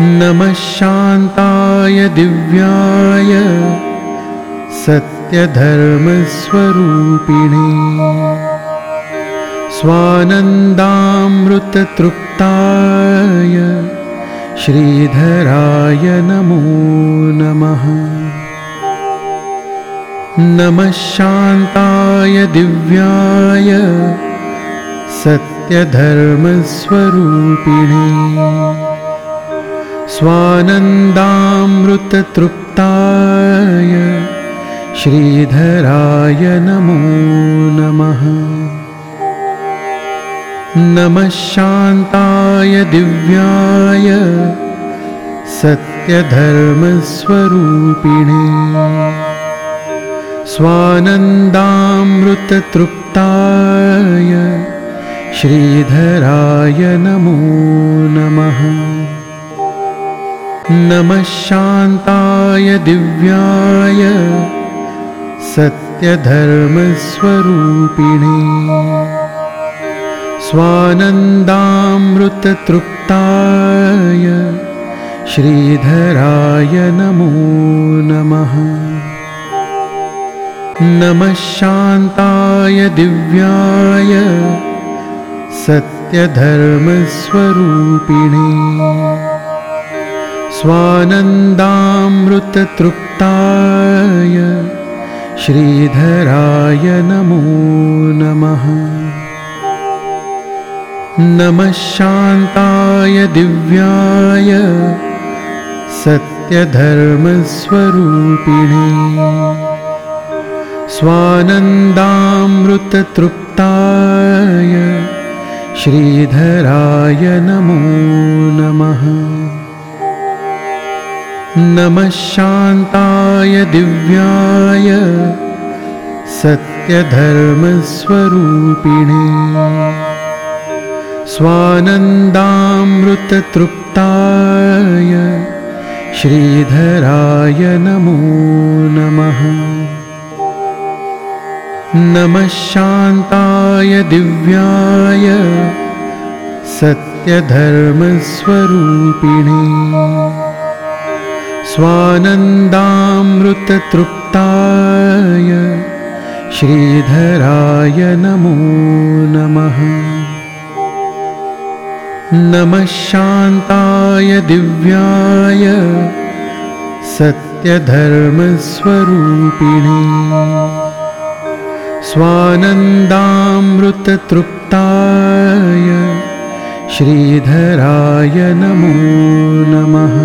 नमः शान्ताय दिव्याय सत्यधर्मस्वरूपिणे स्वानन्दामृततृप्ताय श्रीधराय नमो नमः। नमः शान्ताय दिव्याय सत्यधर्मस्वरूपिणे स्वानन्दामृततृप्ताय श्रीधराय नमो नमः। नमः शान्ताय दिव्याय सत्यधर्मस्वरूपिणे। स्वानन्दामृततृप्ताय श्रीधराय नमो नमः शान्ताय दिव्याय सत्यधर्मस्वरूपिणे। स्वानन्दामृततृप्ताय श्रीधराय नमो नमः। नमः शान्ताय दिव्याय सत्यधर्मस्वरूपिणे स्वानन्दामृततृप्ताय श्रीधराय नमो नमः। नमः शान्ताय दिव्याय सत्यधर्मस्वरूपिणे। स्वानन्दामृततृप्ताय श्रीधराय नमो नमः नमः शान्ताय दिव्याय सत्यधर्मस्वरूपिणे स्वानन्दामृततृप्ताय श्रीधराय नमो नमः। नमः शान्ताय दिव्याय सत्यधर्मस्वरूपिणे स्वानन्दामृततृप्ताय श्रीधराय नमो नमः। नमः शान्ताय दिव्याय सत्यधर्मस्वरूपिणे। स्वानन्दामृततृप्ताय श्रीधराय नमो नमः